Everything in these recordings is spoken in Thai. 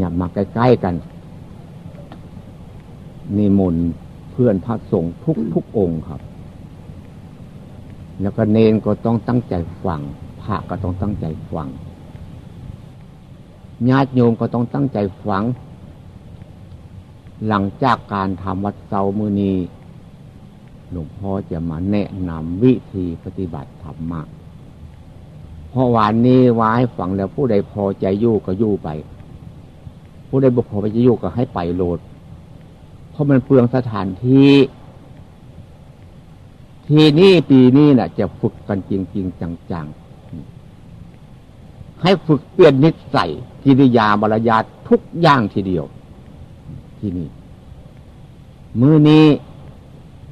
หยับมาใกล้ๆกันนิมนต์เพื่อนพระสงฆ์ทุกทุกองค์ครับ แล้วก็เนนก็ต้องตั้งใจฟังพระก็ต้องตั้งใจฟังญาติโยมก็ต้องตั้งใจฟัง หลังจากการทำวัดเซามือนีหลวงพ่อจะมาแนะนำวิธีปฏิบัติธรรมะเพราะวันนี้ว่าให้ฟังแล้วผู้ใดพอใจยู่ก็ยู่ไป ผู้ใดบุกพอไปจะอยู่ก็ให้ไปโหลด เพราะมันเปลืองสถานที่ ทีนี้ปีนี้นะ่ะ จะฝึกกันจริงจริงจังๆ ให้ฝึกเปลี่ยนนิสัยกิริยามารยาททุกอย่างทีเดียว ที่นี่ มือนี้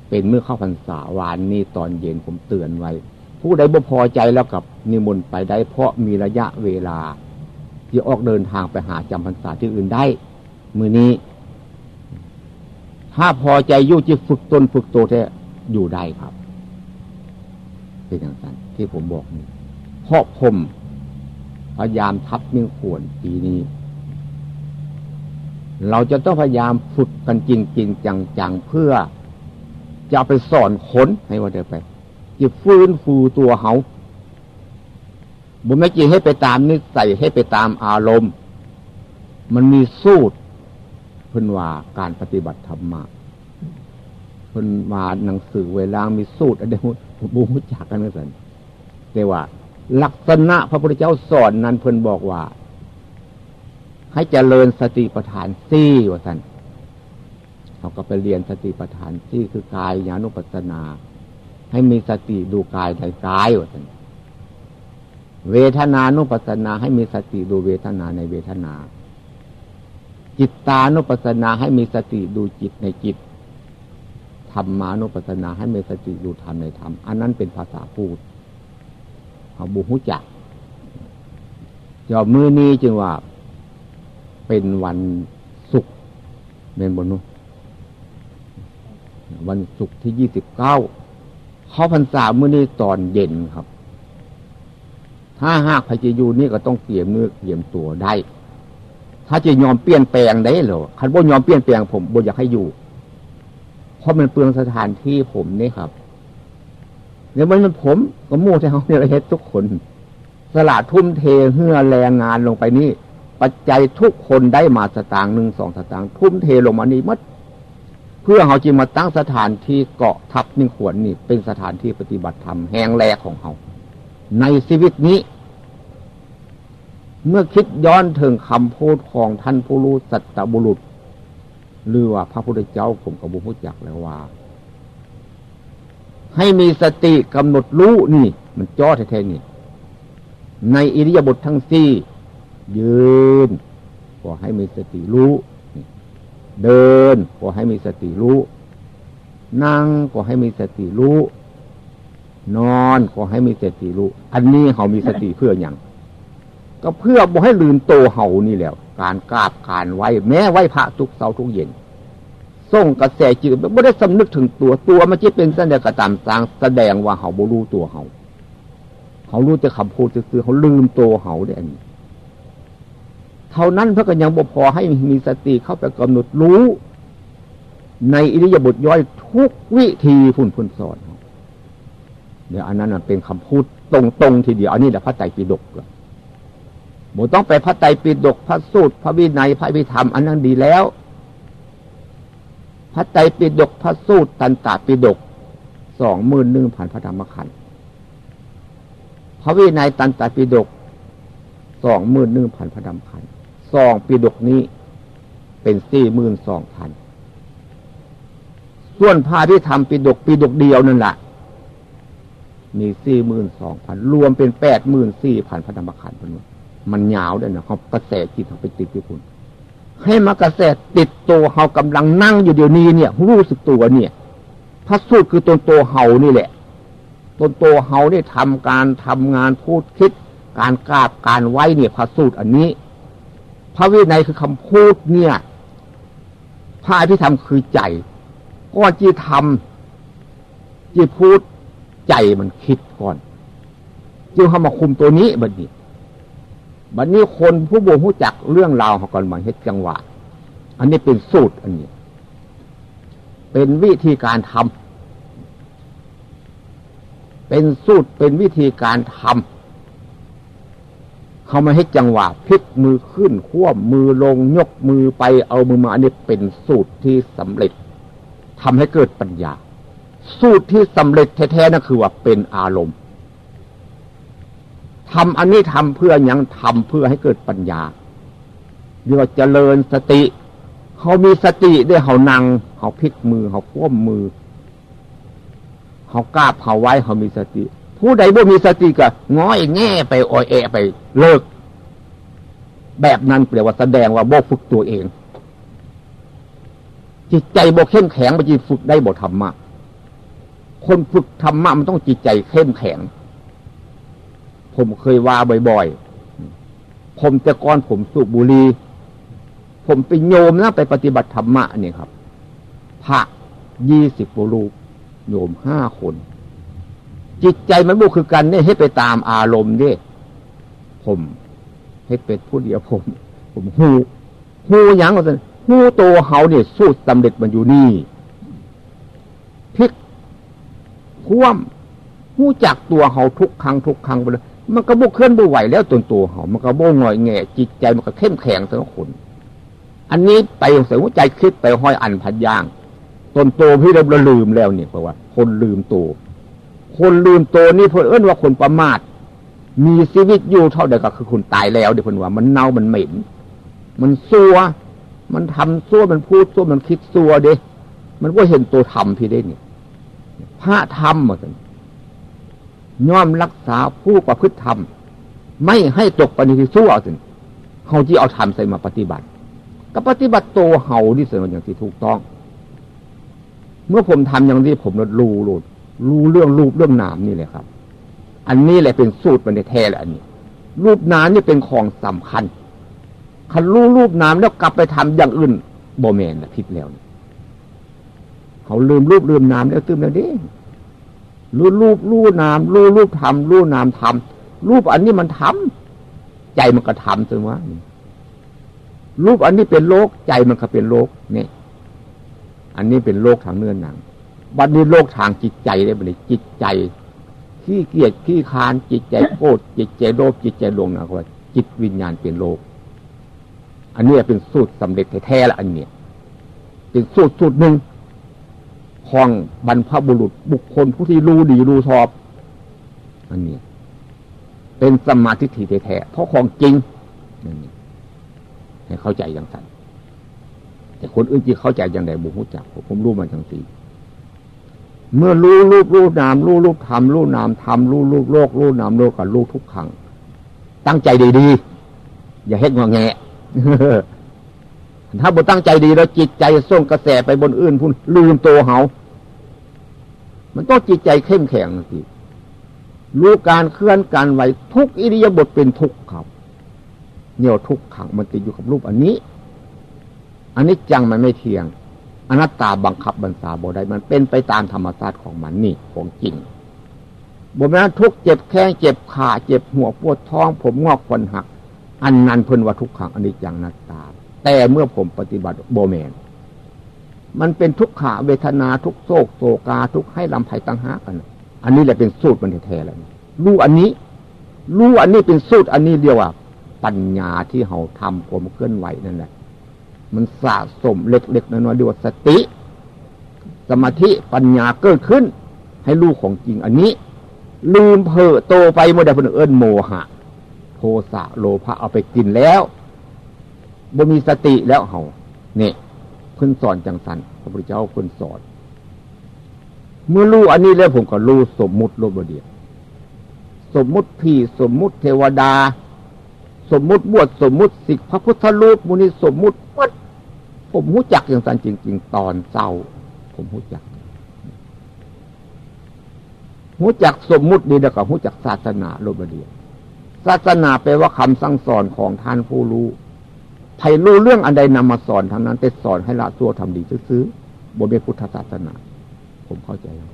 เป็นเมื่อเข้าพรรษาวานนี้ตอนเย็นผมเตือนไว้ ผู้ใดบ่พอใจแล้วกับนิมนต์ไปได้เพราะมีระยะเวลา ที่ออกเดินทางไปหาจำพรรษาที่อื่นได้ มือนี้ ถ้าพอใจยู่จะฝึกตนฝึกตัวแท้อยู่ได้ครับ เป็นอย่างนั้นที่ผมบอกนี่เพราะผมพยายามทับมิ่งขวนปีนี้ เราจะต้องพยายามฝึกกันจริงจริงจังๆเพื่อจะไปสอนขนให้ว่าเดินไปจะฟื้นฟูตัวเขา บุญไม่จริงให้ไปตามนิสัยให้ไปตามอารมณ์ มันมีสูตรเพิ่นว่าการปฏิบัติธรรมมาเพิ่นมาหนังสือเวลามีสูตรอะไรบูมุจักกันนั่นสิแต่ว่า ลักษณะพระพุทธเจ้าสอนนั้นเพิ่นบอกว่า ให้เจริญสติปัฏฐานสี่ว่าสันเขาก็ไปเรียนสติปัฏฐานที่คือกายญาณุปัสสนา ให้มีสติดูกายในกายว่าท่น เวทนานุปัสสนาให้มีสติดูเวทนาในเวทนา จิตตานุปัสสนาให้มีสติดูจิตในจิตธรรมานุปัสสนาให้มีสติดูธรรมในธรรม อันนั้นเป็นภาษาพูดเขาบุหุจักจอมือนี้จึงว่า เป็นวันศุกร์เป็นบนุวันศุกร์ที่ยี่สิบเก้าเขาพรรษาเมื่อนี้ตอนเย็นครับ ถ้าหากพระเจยูนี่ก็ต้องเตรียมเนื้อเตรียมตัวได้ ถ้าจะยอมเปลี่ยนแปลงได้เหรอคันว่ยอมเปลี่ยนแปลงผมบ่อยากให้อยู่ เพราะมันเปลืองสถานที่ผมนี่ครับเนี่ยมันผมก็มู่ที่เขาเนี่ยเฮ็ดทุกคน สละทุ่มเทเฮือแรงงานลงไปนี่ ปัจจัยทุกคนได้มาสตางค์หนึ่งสองสตางค์ทุ่มเทลงมานี่มัดพื่อเขาจึงมาตั้งสถานที่เกาะทับนิ่งขวนนี่ เป็นสถานที่ปฏิบัติธรรมแห่งแรกของเขา ในชีวิตนี้ เมื่อคิดย้อนถึงคำพูดของท่านผู้รู้สัตบุรุษ หรือว่าพระพุทธเจ้าผมกับบุพุจักแล้วว่า ให้มีสติกำหนดรู้นี่ มันจ้อแท้ๆนี่ ในอิริยาบถททั้งสี่ ยืนก็ให้มีสติรู้ เดินก็ให้มีสติรู้ นั่งก็ให้มีสติรู้ นอนก็ให้มีสติรู้ อันนี้เขามีสติเพื่ออย่างก็เพื่อบ่ให้ลืมโตเห่านี่แหละการกราบการไหวแม้ไหวพระทุกเสาทุกเย็นส่งกระแสจืดไม่ได้สำนึกถึงตัวตัวมันจะเป็นแสดงกระตามสางแสดงว่าเขาบ่รู้ตัวเขาเขารู้แต่คำพูดคือเขาลืมตัวเขาได้อันนี้เท่านั้นพระก็ยังบ่พอให้มีสติเข้าไปกำหนดรู้ ในอิริยาบถย่อยทุกวิธีพุ่นพุ่นสอนเเดี๋ยวอันนั้นเป็นคำพูดตรงๆทีเดียว อันนี้แหละพระไตรปิฎกหมต้องไปพระไตรปิฎกพระสูตร พระวินัยพระวิธรรม อันนั้นดีแล้ว พระไตรปิฎกพระสูตร ตันตปิฎกสองหมื่นหนึ่งพันพระธรรมขันธ์พระวินัยตันตปิฎกสองหมื่นหนึ่งพันพระธรรมขันธ์ซองปีดกนี้เป็นสี่หมื่นสองพันส่วนพาที่ทำปีดกปีดกเดียวนั่นแหละ มีสี่หมื่นสองพันรวมเป็นแปดหมื่นสี่พันพระธรรมขันธ์พนมันยาวด้วยนะเขากระแสจิตเขาไปติดที่คุณ ให้มากระแสติดตัวเขากำลังนั่งอยู่เดี๋ยวนี้เนี่ย รู้สึกตัวเนี่ยพระสูตรคือตนโตเฮานี่แหละตนโตเฮาเนี่ยทำการทำงานพูดคิด การกราบการไหวเนี่ยพระสูตรอันนี้ พระวินัยคือคำพูดเนี่ยพระอภิธรรมคือใจก็จีทำจีพูด ใจมันคิดก่อนจึงเข้ามาคุมตัวนี้บัดนี้บัดนี้คนผู้บ่รู้จักเรื่องราวเขาก่อนมาเฮ็ดจังหวะ อันนี้เป็นสูตรอันนี้ เป็นวิธีการทำเป็นสูตรเป็นวิธีการทำเขามาให้จังหวะพลิกมือขึ้นขั้วมือลงยกมือไปเอามือมาอันนี้เป็นสูตรที่สำเร็จทำให้เกิดปัญญา สูตรที่สำเร็จแท้ๆนั่นคือว่าเป็นอารมณ์ทำอันนี้ทำเพื่อยังทำเพื่อให้เกิดปัญญาเรียกว่าเจริญสติเขามีสติได้เขานั่งเขาพลิกมือเขาคว่ำมือเขากราบเขาไว้เขามีสติ ผู้ใดบ่มีสติก็ง้อยแง่ไปอ่อยแอไปเลิก แบบนั้นเปรียกว่าแสดงว่าบ่ฝึกตัวเอง จิตใจบ่เข้มแข็งมันจะฝึกได้บ่ธรรมะ คนฝึกธรรมะมันต้องจิตใจเข้มแข็ง ผมเคยว่าบ่อยๆ ผมแต่ก่อนผมสูบบุหรี่ผมไปโยมนะไปปฏิบัติธรรมะเนี่ยครับ พระยี่สิบรูปโยมห้าคน จิตใจมันบุคือกันเนี่ยให้ไปตามอารมณ์เนี่ยผมให้เป็นผู้เดียวผม ผมหูหูยังก็จะหูโตเฮาเนี่ยสู้สำเร็จมันอยู่นี่พิก คว่ำหูจักตัวเฮาทุกครั้งทุกครั้งไปเลย มันก็บุกเคลื่อนบุไหวแล้วตัวตัวเขามันก็โบงอยแง่จิตใจมันก็เข้มแข็งทั้งคนอันนี้ไปใส่หัวใจคิดไปห้อยอันพันย่างตนโตพี่เราลืมแล้วเนี่ยเพราะว่า คนลืมตัวคนลืมตัวนี่เพื่อเอื้นว่าคนประมาทมีชีวิตอยู่เท่าเดียวก็คือคนตายแล้วเดี๋ยวเพื่อนว่ามันเน่ามันเหม็นมันซัวมันทำซัวมันพูดซัวมันคิดซัวเด้ มันก็เห็นตัวทำพี่ได้เนี่ย พระธรรมหมดย่อมรักษาผู้ประพฤติธรรม ไม่ให้ตกปณิทิสู้เอาสิเขาที่เอาธรรมใส่มาปฏิบัติ ก็ปฏิบัติโตเฮาที่เสนออย่างที่ถูกต้อง เมื่อผมทำอย่างนี้ผมรู้รู้รู้เรื่องรูปเรื่องนามนี่เลยครับ อันนี้แหละเป็นสูตรมันในแท้แหละอันนี้ รูปนามนี่เป็นของสำคัญคันรู้รูปนามแล้วกลับไปทำอย่างอื่นโบแมนนะผิดแล้ว เขาลืมรูปลืมนามแล้วตืมแล้วเด้รู้รูปรู้นามรู้รูปทำรู้นามทำรูปอันนี้มันทำใจมันก็ทำจนว่ารูปอันนี้เป็นโลกใจมันก็เป็นโลกนี่อันนี้เป็นโลกทางเนื้อหนังบัดนี้โลกทางจิตใจได้บัดนี้จิตใจขี้เกียจขี้คานจิตใจโกรธจิตใจโลภจิตใจลงนะว่าจิตวิญญาณเป็นโลก อันนี้เป็นสูตรสำเร็จแท้ๆละอันเนี้ยเป็นสูตรสูตรหนึ่ง ของบรรพบุรุษบุคคลผู้ที่รู้ดีรู้ชอบ อันนี้เป็นสมาธิถี่แท้เพราะของจริงนั่นนี่ให้เข้าใจอย่างสั้นแต่คนอื่นที่เข้าใจอย่างไรบุหุจักผมรู้มาจังสีเมื่อรู้รูปรู้นามรู้รูปธรรมรู้นามธรรมรู้รูปโลกรู้นามโลกกับรู้ทุกขัง ตั้งใจดีๆอย่าเฮ็ดงอแง ถ้าบุตั้งใจดีแล้วจิตใจส่งกระแสไปบนอื่นพุ่นลืมตัวเขามันต้องจิตใจเข้มแข็งสิรู้การเคลื่อนการไหวทุกอิริยาบถเป็นทุกข์ครับเนี่ยทุกขังมันติดอยู่กับรูปอันนี้ อันนี้จังมันไม่เที่ยงอนัตตาบังคับบัญชาบได้มันเป็นไปตามธรรมชาติของมันนี่ของจริงบนนั้นทุกเจ็บแข้งเจ็บขาเจ็บหัวปวดท้อง ผมงอกคนหัก อันนั้นเพิ่นว่าทุกขังอันนี้จังนัตตา แต่เมื่อผมปฏิบัติโบแมน มันเป็นทุกขาเวทนาทุกโศกโศกาทุกให้ลำไผ่ตังหากัน อันนี้แหละเป็นสูตรมันแท้ๆแล้วรู้อันนี้ รู้อันนี้เป็นสูตรอันนี้เดียวว่า ปัญญาที่เราทำผมเคลื่อนไหวนั่นแหละ มันสะสมเล็กๆน้อยๆด้วยสติ สมาธิปัญญาเกิดขึ้น ให้รู้ของจริงอันนี้ ลืมเพอโตไปเมื่อใดคนเอิญโมหะ โทสะโลภะเอาไปกินแล้ว บ่มีสติแล้วเฮาเนี่ยเพิ่นสอนจังสันพระพุทธเจ้าเพิ่นสอน เมื่อรู้อันนี้แล้วผมก็รู้สมมุติโลบเดียวสมมุติพี่สมมุติเทวดา สมมุติบวชสมมุติสิกพระพุทธรูปมุนีสมมุติวัดผมหู้จักอย่างสันจริง ๆ ตอนเศร้า ผมหู้จักหู้จักสมมุติดีแล้วก็หู้จักศาสนาโลบเดียวศาสนาแปลว่าคำสั่งสอนของท่านผู้รู้ ใครรู้เรื่องอันใดนำมาสอนทางนั้นแต่สอนให้ละตัวทำดีซื้อบนเป็นพุทธศาสนา ผมเข้าใจแล้ว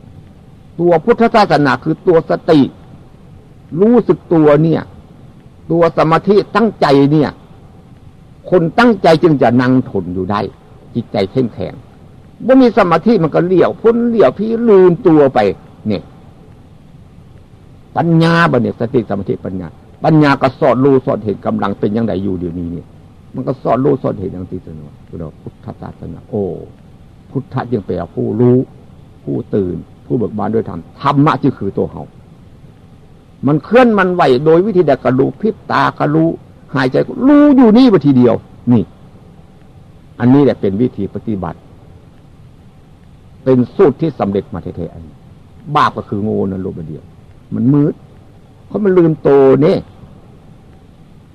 ตัวพุทธศาสนาคือตัวสติ รู้สึกตัวเนี่ย ตัวสมาธิตั้งใจเนี่ย คนตั้งใจจึงจะนั่งทนอยู่ได้ จิตใจเข้มแข็งเมื่อมีสมาธิมันก็เลี้ยวพ้นเลี้ยวพี่ลืมตัวไป เนี่ย ปัญญาบเนี่ยสติสมาธิปัญญา ปัญญาก็สอดรู้สอดเห็นกำลังเป็นยังไงอยู่เดี๋ยวนี้เนี่ย มันก็สอดรู้สอดเห็นอย่างที่สนอเราพุทธศาสนาโอ้พุทธะจึงแปลผู้รู้ ผู้ตื่น ผู้เบิกบานด้วยธรรมธรรมะจึงคือตัวเขามันเคลื่อนมันไหวโดยวิธีใดกระรู้พิบตากระรู้หายใจรู้อยู่นี่บทีเดียว นี่ อันนี้แหละเป็นวิธีปฏิบัติ เป็นสูตรที่สำเร็จมาแท้ๆอันบาปก็คือโง่นั่นรูปเดียว มันมืดเพราะมันลืมโตเนี่ย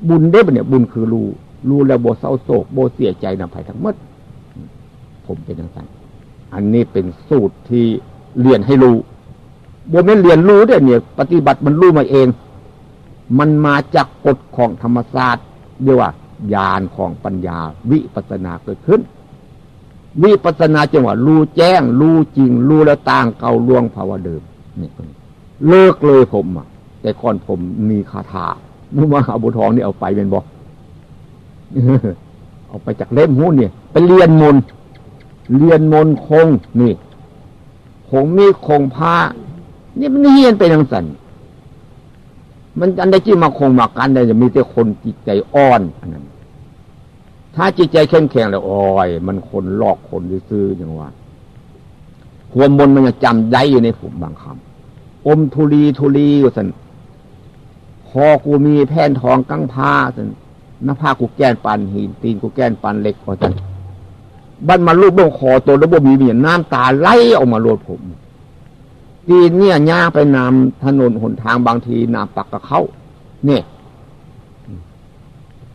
บุญได้ปะเนี่ยบุญคือรู้ รู้แล้วโบเศร้าโศกโบเสียใจนำไปทั้งหมด ผมเป็นอย่างนั้นอันนี้เป็นสูตรที่เรียนให้รู้บนไม่เรียนรู้เนี่ย ปฏิบัติมันรู้มาเอง มันมาจากกฎของธรรมศาสตร์เรียกว่าญาณของปัญญาวิปัสนาเกิดขึ้น วิปัสนาจังหวะรู้แจ้ง รู้จริง รู้แล้วต่างเก่าล่วงภาวะเดิมนี่เลิกเลยผมอะแต่ก่อนผมมีคาถามุมาหาบุทองนี่เอาไปเป็นบอก เอาไปจากเล่มหุ้นเนี่ยไปเรียนมนเรียนมนคงนี่คงมีคงผ้านี่มันเฮียนไปทางสันมันอันใดที่มาคงมากันได้จะมีแต่คนจิตใจอ่อนอันนั้นถ้าจิตใจเข้มแข็งแล้วอ้อยมันคนลอกคนซื้ออย่างว่าหัวมนมันจะจำได้อยู่ในผมบางคำอมทุลีทุลีอยู่สันพอกูมีแผ่นทองกั้งผ้าสัน หน้าผ้ากูแก้นปันหิน ตีนกูแก้นปันเหล็กก็สันบันมาลูกบ้งคอตัวแล้วบ่มีเมียน้ำตาไหลออกมาโลดผม ตีนเนี่ยย่าไปนำถนนหนทางบางทีนำปักกับเขาเนี่ย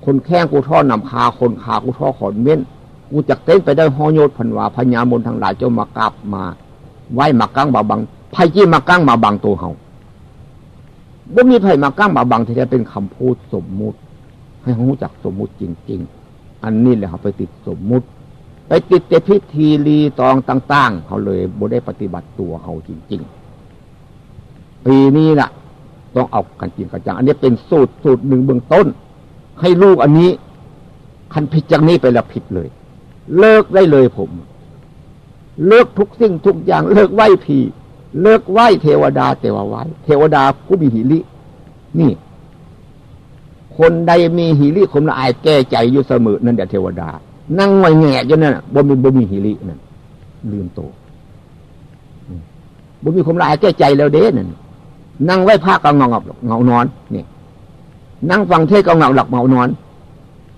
คนแข้งกูท่อนำคาคนขากูท่อขอนเม้นกูจักเต้นไปได้หอโยดพันวาพญามนทางหลายเจ้ามากราบมา ไหวมากั้งมาบังไพ่จี้มากั้งมาบังตัวเขาบ่มีไผ่มากั้งมาบังที่จะเป็นคำพูดสมมุติ ให้เขารู้จักสมมุติจริง ๆ อันนี้แหละเขาไปติดสมมุติ ไปติดแต่พิธีรีตองต่าง ๆ เขาเลยบ่ได้ปฏิบัติตัวเขาจริง ๆ ปีนี้ล่ะ ต้องเอากันจริงกันจัง อันนี้เป็นสูตรสูตรหนึ่งเบื้องต้น ให้ลูกอันนี้ คันผิดจากนี้ไปแล้วผิดเลย เลิกได้เลยผม เลิกทุกสิ่งทุกอย่าง เลิกไหวผีเลิกไหวเทวดาแต่ว่าไหวเทวดาผู้มีหิรินี่ คนใดมีหิริคมละอายแก้ใจอยู่เสมอนั่นเดียเทวดา นั่งงอยแง่จนนั่นบ่มีบ่มีหิรินั่นลืมโตบ่มีคมละอายแก้ใจแล้วเด้นั่นนั่งไหว้พระก็เงาเงานอนนี่นั่งฟังเทศก็เงาหลับเงานอน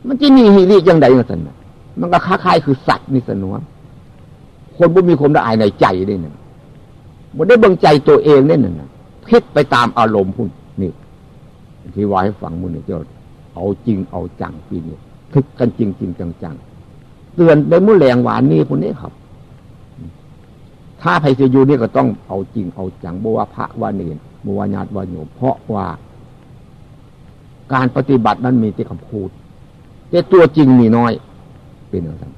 มันจะมีฮิริยังใดอย่างนั้นมันก็ค้าคายคือสัตว์นี่สนวนคนบ่มีความละอายในใจได้นั่นบ่ได้เบังใจตัวเองได้นั่นคิดไปตามอารมณ์พุ่น ที่ว่าให้ฟังมุนเนี่ยเจ้าเอาจริงเอาจังปีนี้ทึกกันจริงจริงจังจังเตือนไปมุ่แรงหวานนี่พวกนี้ครับ ถ้าไพศยูนี่ก็ต้องเอาจริงเอาจังบัวพระวาเนนบวญาติวาโยมเพราะว่า การปฏิบัตินั้นมีแต่คำพูด แต่ตัวจริงมีน้อย เป็นอย่างนั้น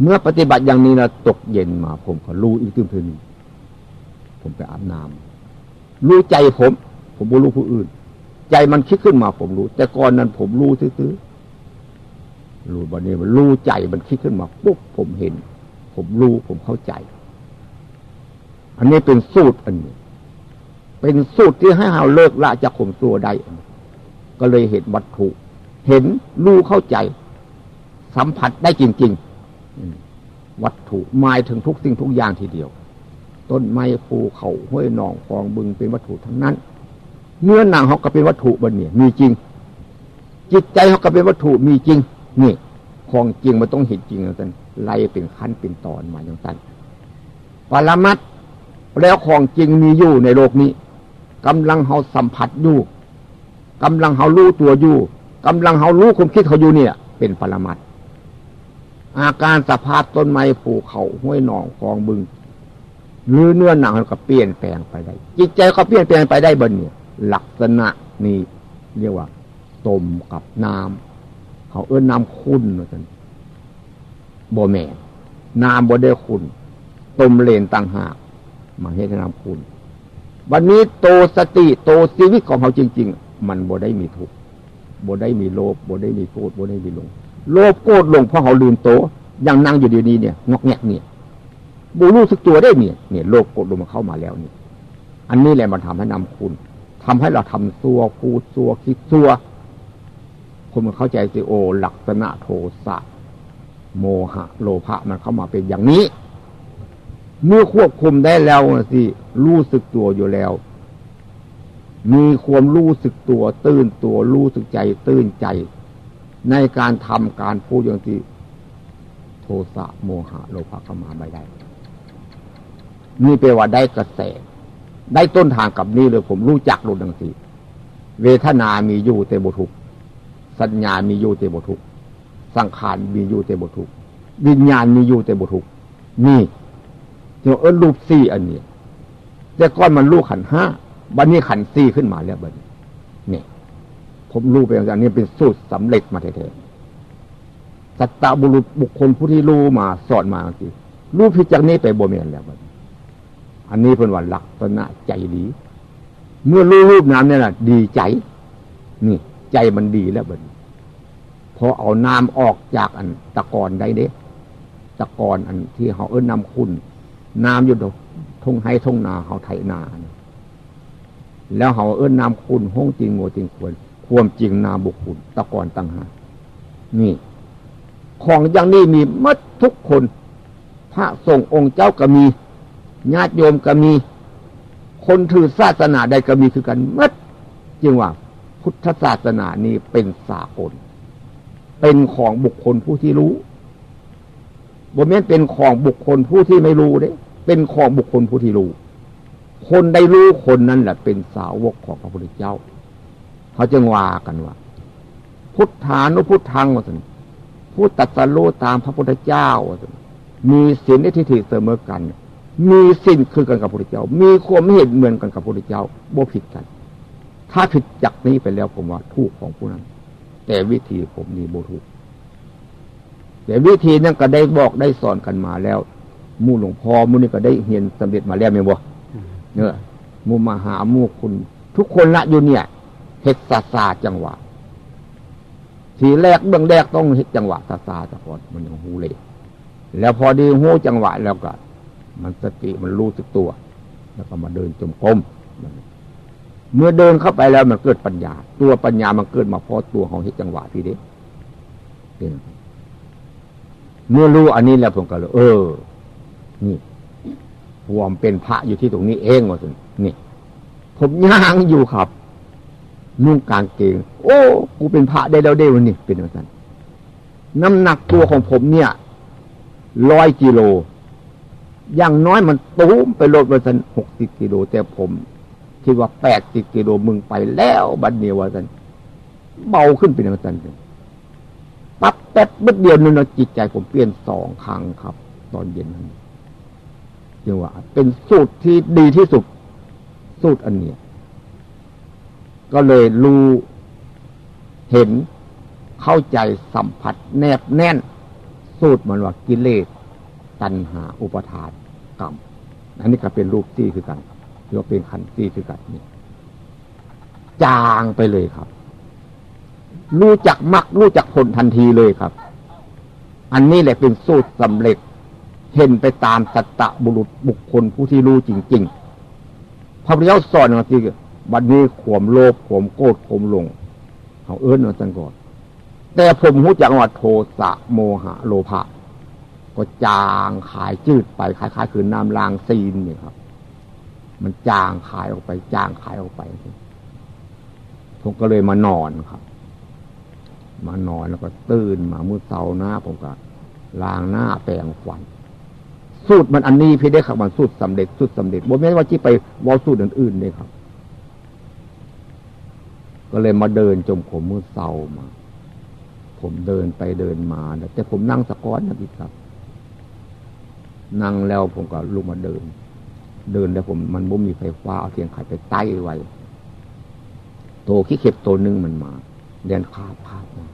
เมื่อปฏิบัติอย่างนี้นะตกเย็นมา ผมก็รู้อีกตื้นนผมไปอาบน้ำ รู้ใจผม ผมไม่รู้ผู้อื่น ใจมันคิดขึ้นมาผมรู้ แต่ก่อนนั้นผมรู้ซื้อรู้บันนี้มันรู้ใจมันคิดขึ้นมาปุ๊บผมเห็น ผมรู้ผมเข้าใจ อันนี้เป็นสูตรอันนี้เป็นสูตรที่ให้เราเลิกละจากข่มตัวได้ก็เลยเห็นวัตถุ เห็นรู้เข้าใจ สัมผัสได้จริง ๆ วัตถุหมายถึงทุกสิ่งทุกอย่างทีเดียว ต้นไม้ภูเขาห้วยหนองคลองบึงเป็นวัตถุทั้งนั้น เนื้อหนังเขาก็เป็นวัตถุบนเนี่ยมีจริง จิตใจเขาก็เป็นวัตถุมีจริงนี่ของจริงมันต้องเห็นจริงอย่างนั้นไล่เป็นขั้นเป็นตอนมาอย่างนั้นปรมัตแล้วของจริงมีอยู่ในโลกนี้กำลังเขาสัมผัสอยู่กำลังเขารู้ตัวอยู่กำลังเขารู้ความคิดเขาอยู่เนี่ย เป็นปรมัตอาการสภาพต้นไม้ภูเขาห้วยหนองคลองบึง หรือเนื้อหนังก็เปลี่ยนแปลงไปได้ จิตใจก็เปลี่ยนแปลงไปได้บนเนี่ยลักษณะนี้เรียกว่าต้มกับน้ำเขาเอื้อนน้ำขุ่นเหมือนโบแมนน้ำโบได้ขุ่นต้มเลนต่างหากมาให้น้ำคุณ วันนี้โตสติโตชีวิตของเขาจริง ๆ มันบ่ได้มีทุกข์บ่ได้มีโลภบ่ได้มีโกรธบ่ได้มีหลงโลภโกรธหลงเพราะเขาลืมโตยังนั่งอยู่เดี๋ยวนี้เนี่ยงอกแงกเนี่ย บูรู้สึกตัวได้เนี่ยเนี่ยโลภโกรธลงมาเข้ามาแล้วนี่ อันนี้แหละมันทำให้นำคุณทำให้เราทำซัวพูดซัวคิดซัวคนมันเข้าใจสิโอลักษณะโทสะโมหะ โลภะมันเข้ามาเป็นอย่างนี้ เมื่อควบคุมได้แล้วสิรู้สึกตัวอยู่แล้ว มีความรู้สึกตัว ตื่นตัวรู้สึกใจ ตื่นใจ ในการทำการพูดอย่างที่โทสะโมหะ โลภะเข้ามาไม่ได้ นี่แปลว่าได้กระแส ได้ต้นทางกับนี่เลยผมรู้จักรู้ดังสีเวทนามีอยู่แต่บทุกสัญญามีอยู่แต่บทุกสังขารมีอยู่แต่บทุกวิญญาณมีอยู่แต่บทุกนี่เดี๋ยวเออรูปสี่อันนี้แต่ก้อนมันลูกขันห้าบันนี้ขันสี่ขึ้นมาแล้วบันนี้นี่ผมรู้ไปอย่างนี้เป็นสูตรสำเร็จมาแท้ๆสัตตบุรุษบุคคลผู้ที่รู้มาสอนมาสิรู้พิจากนี้ไปโบเมียนแล้วบัน อันนี้เป็นว่าลักษณะใจดี เมื่อรู้รูปน้ำเนี่ยนะดีใจ นี่ใจมันดีแล้วบัดพอเอาน้ำออกจากอันตะกอนได้เด้ตะกอนอันที่เขาเอิ้นน้ำคุณน้ำอยู่ทงให้ทงนาเขาไถนา แล้วเขาเอิ้นน้ำคุณห้องจริงโง่จริงควรควมจริงนาบุคคลตะกอนตั้งหานี่ ของอย่างนี้มีมัดทุกคน พระทรงองค์เจ้าก็มี ญาติโยมก็มี คนถือศาสนาใดก็มีคือกันมัดจึงว่า พุทธศาสนานี้เป็นสากล เป็นของบุคคลผู้ที่รู้บ่แม่นเป็นของบุคคลผู้ที่ไม่รู้เด้เป็นของบุคคลผู้ที่รู้ คนได้รู้คนนั้นแหละเป็นสาวกของพระพุทธเจ้า เขาจึงว่ากันว่า พุทธานุพุทธังว่าสันผู้ตัดสโลตามพระพุทธเจ้าว่าสันมีศีลในทิฏฐิเสมอกัน มีสิ่งคือกันกับพระพุทธเจ้า มีความเห็นเหมือนกันกับพระพุทธเจ้าบ่ผิดกัน ถ้าผิดจากนี้ไปแล้วผมว่าถูกของผู้นั้น แต่วิธีผมนี่บ่ถูกแต่วิธีนั้นก็ได้บอกได้สอนกันมาแล้วมู่หลวงพ่อมู่นี่ก็ได้เห็นสำเร็จมาแล้วไหมบ่เนอะมู่มหามู่คุณ ทุกคนละอยู่เนี่ยเฮ็ดซาซาจังหวะทีแรกเบื้องแรกต้องเฮ็ดจังหวะซาซาก่อนมันยังหูเลย แล้วพอดีหูจังหวะแล้วก็ มันสติมันรู้สึกตัว แล้วก็มาเดินจมกรมเมื่อเดินเข้าไปแล้วมันเกิดปัญญา ตัวปัญญามันเกิดมาเพราะตัวของเหตุจังหวะที่เด็กเมื่อรู้อันนี้แล้วผมก็เลยเออ นี่รวมเป็นพระอยู่ที่ตรงนี้เองว่าสินี่ ผมย่างอยู่ครับนุ่งกางเกง โอ้กูเป็นพระได้แล้วได้วันนี้เป็นว่าสันน้ำหนักตัวของผมเนี่ยร้อยกิโล อย่างน้อยมันตูมไปโลดวันสันหกสิบกิโลแต่ผมคิดว่าแปดสิบกิโลมึงไปแล้วบัดเดียววันสันเบาขึ้นเป็นวันสันปั๊บแป๊บเมื่อเดียวนึงเราจิตใจผมเปลี่ยนสองครั้งครับ ตอนเย็นนั้นจึงว่า เป็นสูตรที่ดีที่สุด สูตรอันเนี้ยก็เลยรู้เห็นเข้าใจสัมผัส แนบแน่น สูตรมันว่ากิเลส ตัณหาอุปทานกรรม อันนี้ก็เป็นรูปที่คือกันหรือเป็นขันที่คือกันนี่จางไปเลยครับ รู้จักมักรู้จักผลทันทีเลยครับ อันนี้แหละเป็นสูตรสำเร็จ เห็นไปตามสัตตะบุรุษบุคคลผู้ที่รู้จริง ๆ พระพุทธเจ้าสอนมาที่บัดนี้ขวมโลภขวมโกรธขวมหลงเขาเอื้อนมาตั้งก่อนแต่ผมรู้จักว่าโทสะโมหะโลภะ ก็จางขายจืดไปคล้ายๆ คือน้ำลางซีนเนี่ยครับ มันจางขายออกไป จางขายออกไปผมก็เลยมานอนครับ มานอนแล้วก็ตื่นมามือเสาหน้าผมก็ล้างหน้าแปรงฟัน สูตรมันอันนี้พี่ได้ครับมันสูตรสำเร็จสูตรสำเร็จบ่แม่ว่าที่ไปวอลสูตรอื่นๆเลยครับ ก็เลยมาเดินจมผมมือเสามา ผมเดินไปเดินมาแต่ผมนั่งสะก้อนนะพี่ครับ นั่งแล้วผมก็ลุกมาเดิน เดินแล้วผมมันบ่มีไฟฟ้าเอาเทียงไขไปใต้ไว้โตขี้เข็บตัวนึงมันมาเดินคาบคาบมา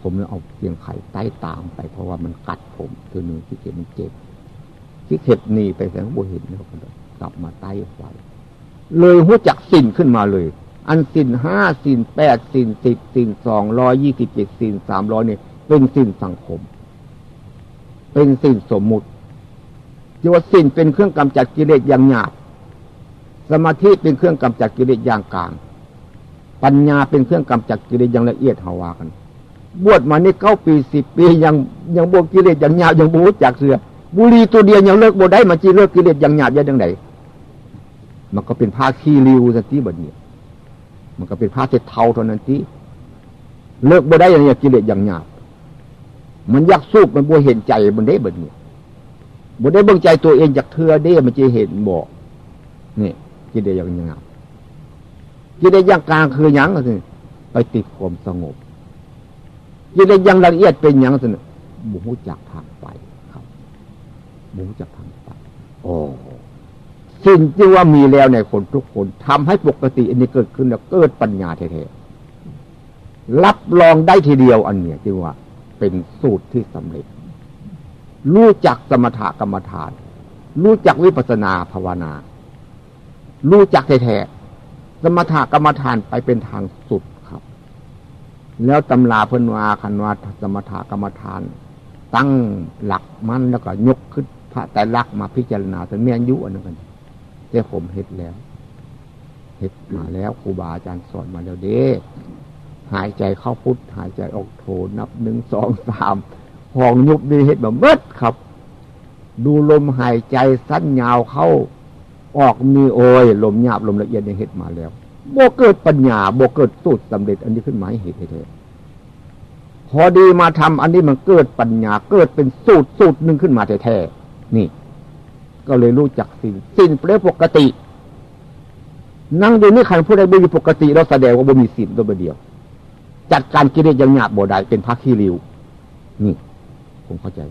ผมเลยเอาเทียงไขใต้ตามไป เพราะว่ามันกัดผมตัวนึงขี้เข็บมันเจ็บขี้เข็บหนีไปแต่ก็บ่เห็นแล้วก็กลับมาใต้ไฟเลยหู้จักสินขึ้นมาเลย อันสินห้าสินแปดสินสิบสินสองร้อยยี่สิบเจ็ดสินสามร้อยเนี่ยเป็นสินสังคม เป็นสินสมมุติ เรียกว่าสินเป็นเครื่องกำจัดกิเลสอย่างหยาบ สมาธิเป็นเครื่องกำจัดกิเลสอย่างกลาง ปัญญาเป็นเครื่องกำจัดกิเลสอย่างละเอียดหาวากัน บวชมานี่เก้าปีสิบปียังยังบวกกิเลสอย่างหยาบยังบูจากเสือ บุรีตัวเดียวยังเลิกบวได้มาจีเลิกกิเลสอย่างหยาบยังไงมันก็เป็นผ้าขี้ริวสักทีแบบนี้มันก็เป็นผ้าเศษเทาเท่านั้นที่เลิกบวได้อย่างนี้กิเลสอย่างหยาบ มันยักสู้มันบวเห็นใจมันได้แบบนี้ บวได้เบิ่งใจตัวเองจากเธอได้มันจะเห็นบอกนี่กิเลสอย่างหยาบกิเลสอย่างกลางคือยังก็คือไปติดความสงบกิเลสอย่างละเอียดเป็นยังสิบุหูจักทางไปครับบุหูจักทางไปโอ้สิ่งที่ว่ามีแล้วในคนทุกคนทำให้ปกติ อันนี้เกิดขึ้นแล้วเกิดปัญญาแท้ๆรับรองได้ทีเดียวอันเนี้ยที่ว่าเป็นสูตรที่สำเร็จ รู้จักสมถกรรมฐาน รู้จักวิปัสนาภาวนา รู้จักแท้ๆสมถกรรมฐานไปเป็นทางสุดครับ แล้วตำราเพิ่นวาคันวาสมถกรรมฐาน ตั้งหลักมั่นแล้วก็ยกขึ้นพระแต่ลักมาพิจารณาแต่เมียนยุอันนั้นกันแต่ผมเห็ดแล้วเห็ดมาแล้วครูบาอาจารย์สอนมาแล้วเด้หายใจเข้าพุทหายใจออกโทนับหนึ่งสองสาม ห้องยุบนี่เห็ดแบบเมืดครับ ดูลมหายใจสั้นยาวเข้า ออกมีโอยลมหยาบลมละเอียดยังเห็ดมาแล้วโบเกิดปัญญาโบเกิดสูตรสำเร็จ อันนี้ขึ้นมาให้เห็นเถอะพอดีมาทำอันนี้มันเกิดปัญญาเกิดเป็นสูตรสูตรหนึ่งขึ้นมาแท้ๆนี่ ก็เลยรู้จักสิ่งสิ่งเปรปกติ นั่งดูนี่ขันผู้ใดบ่มีปกติ เราแสดงว่าบ่มีสิ่งตัวเดียว จัดการกิเลสยังหยาบบ่ได้เป็นพักขี้ริวนี่ ผมเข้าใจ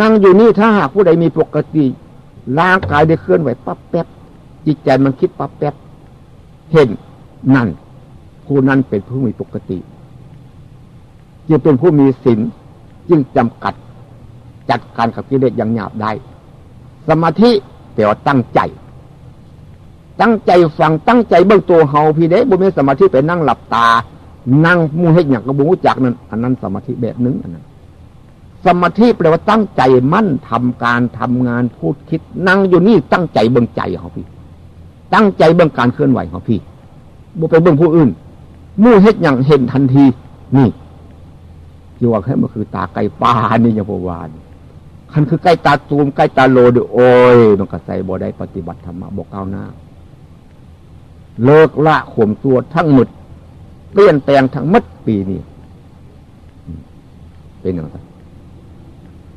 นั่งอยู่นี่ถ้าหากผู้ใดมีปกติร่างกายได้เคลื่อนไหวปั๊บแป๊บจิตใจมันคิดปั๊บแป๊บเห็นนั่น ผู้นั้นเป็นผู้มีปกติ จึงเป็นผู้มีศีลจึงจำกัด จัดการกับกิเลสอย่างหยาบได้ สมาธิแต่ว่าตั้งใจ ตั้งใจฟังตั้งใจเบื้องตัวเฮาพี่เด้บุญเมสมาธิไปนั่งหลับตา นั่งมูเห็ดอย่างกระบุจักนั้นอันนั้นสมาธิแบบหนึ่งอันนั้น สมาธิแปลว่าตั้งใจมั่นทำการทำงานพูดคิด นั่งอยู่นี่ตั้งใจเบื้องใจเขาพี่ ตั้งใจเบื้องการเคลื่อนไหวเขาพี่บุไปเบื้องผู้อื่นมู่เห็ดอย่างเห็นทันที นี่ที่ว่าแค่มันคือตาไก่ปลานี่ยังพวานคันคือใกล้ตาตูมใกล้ตาโลดโอ้ยมันก็ใส่บ่ได้ปฏิบัติธรรมะบอกก้าวหน้า เลิกละข่มตัวทั้งหมดเปลี่ยนแปลงทั้งมัดปีนี้เป็นอย่างไร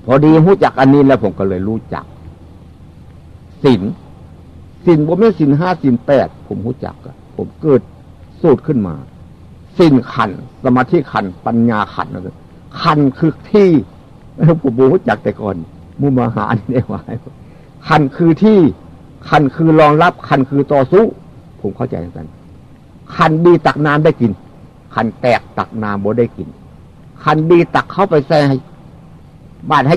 พอดีรู้จักอันนี้แล้วผมก็เลยรู้จักสินสินผมไม่สินห้าสินแปดผมรู้จักอะผมเกิดสูตรขึ้นมา สินขัน สมาธิขัน ปัญญาขันนะขันคือที่ผมบูรู้จักแต่ก่อนมุมาหาเนี่ยว่าคันคือที่คันคือรองรับคันคือต่อสู้ ผมเข้าใจกันคันดีตักน้ำได้กินคันแตกตักน้ำบ่ได้กินคันดีตักเข้าไปใส่ บ้านให้